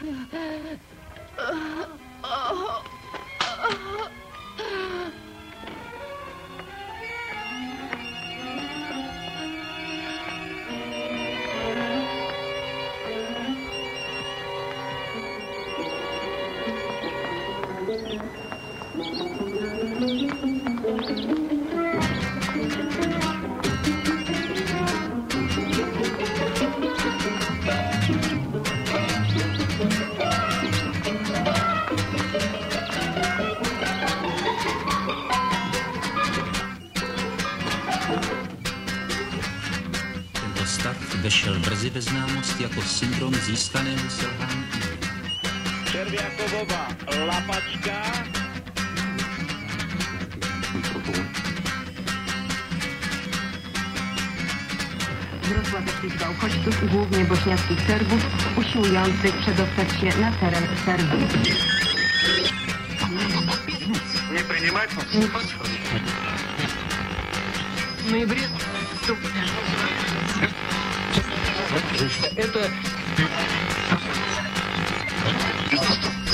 哎 呀 vešel brzy ve známost jako syndrom získaného selhání. Červiakovova lapačka. Wrocław uchodźców, głównie bośniackich Serbów, usiłujących przedostać się na teren Serbii. Не принимать Это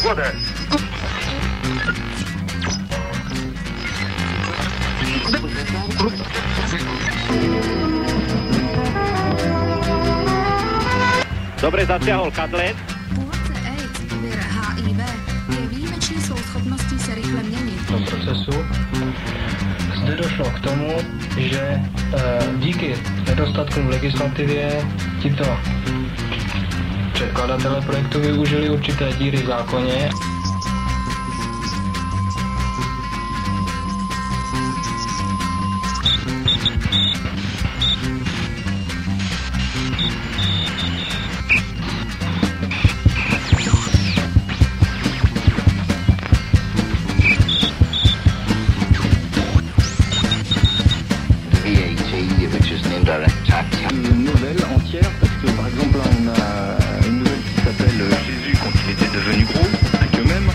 Года. Dobre zasiahol Kadlec. Došlo k tomu, že eh, díky nedostatkům v legislativě tito předkladatelé projektu využili určité díry v zákoně parce que par exemple on a une nouvelle qui s'appelle Jésus quand il était devenu gros, avec eux-mêmes.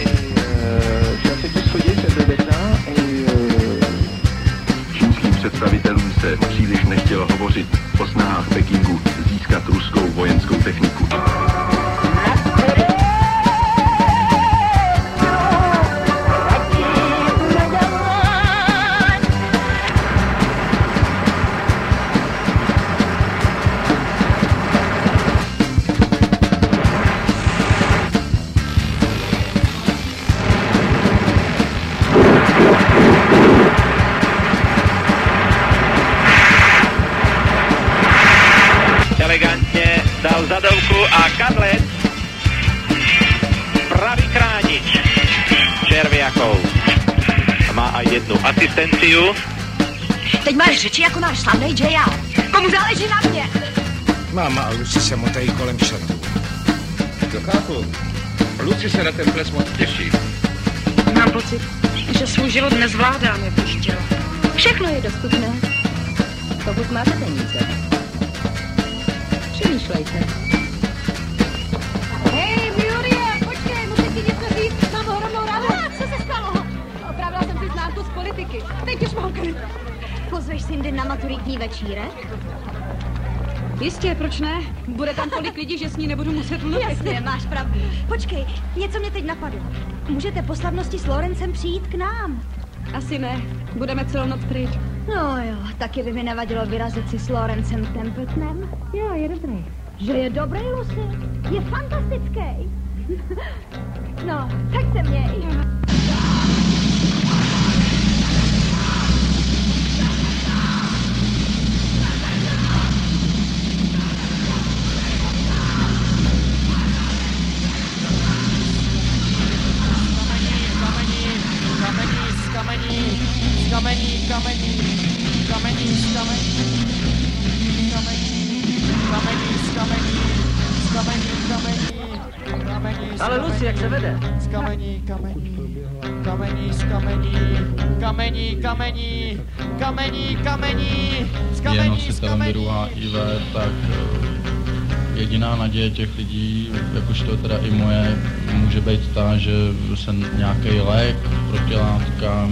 Et euh, assez disfolié cette vedette-là et euh, Pekingu zadovku a Kadlec. Pravý kránič. Červiakov. Má aj jednu asistenciu. Teď máš řeči jako náš slavný JR. Komu záleží na mě? Máma a Luci se motají kolem šatu. to chápu. Luci se na ten ples moc těší. Mám pocit, že svůj život nezvládám, jak bych chtěla. Všechno je dostupné. Pokud máte peníze. Přemýšlejte. Hej, Jurie, počkej, musím ti něco říct, mám ohromnou radost. Co se stalo? Opravila jsem si známku z politiky. Teď už mám klid. Pozveš Cindy na maturitní večírek? Jistě, proč ne? Bude tam tolik lidí, že s ní nebudu muset mluvit. Jasně, máš pravdu. Počkej, něco mě teď napadlo. Můžete po slavnosti s Lorencem přijít k nám? Asi ne, budeme celou noc pryč. No jo, taky by mi nevadilo vyrazit si s Lorencem Templetnem. Jo, je dobrý. Že je dobrý, Lucy. Je fantastický. No, tak se měj. Ale Luci, jak se vede? Z kamení, kamení, kamení, z kamení, kamení, kamení, kamení, kamení, z je kamení, z kamení. viru HIV, tak eh, jediná naděje těch lidí, jakožto teda i moje, může být ta, že se nějaký lék, protilátka,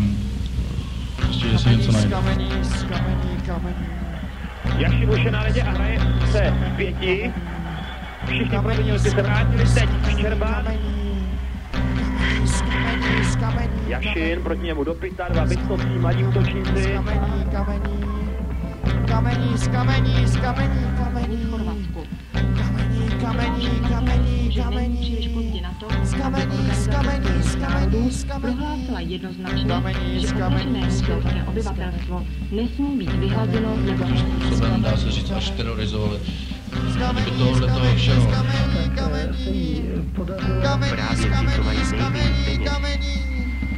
prostě, že se něco Z najde. kamení, z kamení, kamení. Už je na ledě a hraje se pěti. Všichni proměnilci se vrátili teď. Štěrbán. Jašin proti němu do dva vysocí mladí útočníci. Kamení, kamení, z kamení, kamení. Kamení, kamení, kamení, kamení. Z kamení, z kamení, z kamení, z kamení. prohlásila jednoznačně, Kamení, že z kamení, ohrožené z muslimské obyvatelstvo nesmí být vyhlazeno nebo způsobem, dá se říct, až terorizovali. Kdyby tohle toho všeho Právě ti, co mají nejméně peněz,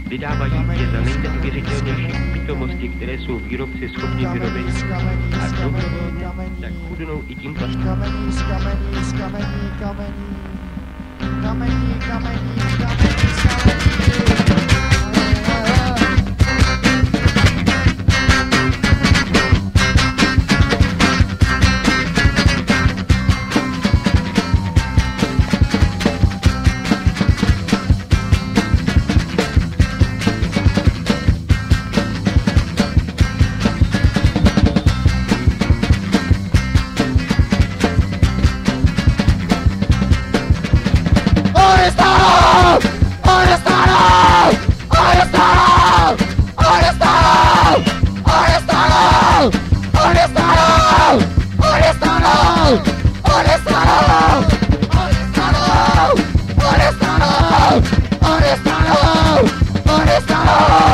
vydávají je za nejneuvěřitelnější pitomosti, které jsou výrobci schopni vyrobit. A kdo ví, tak chudnou i tím Z kamení, kamení, kamení, kamení. Kamení, kamení, kamení, kamení. esta.